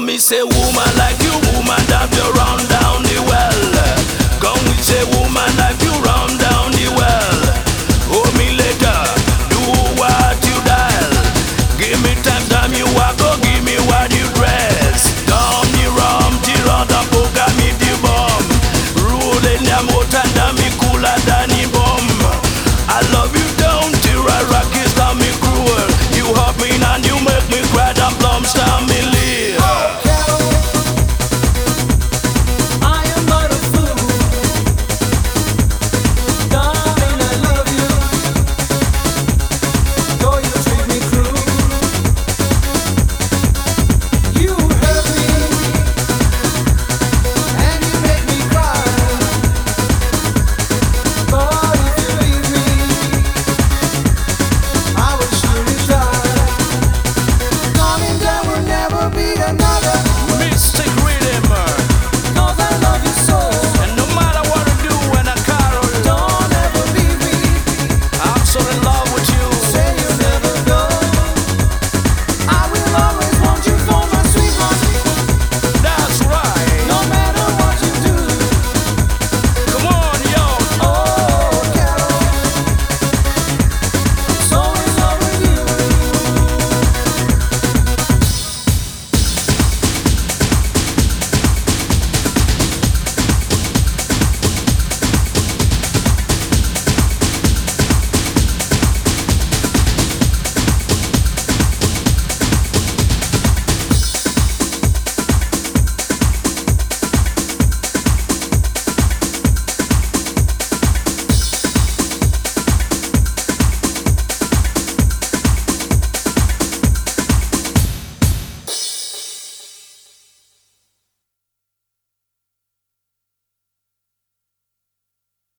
Me, say, woman like you, woman, that be round.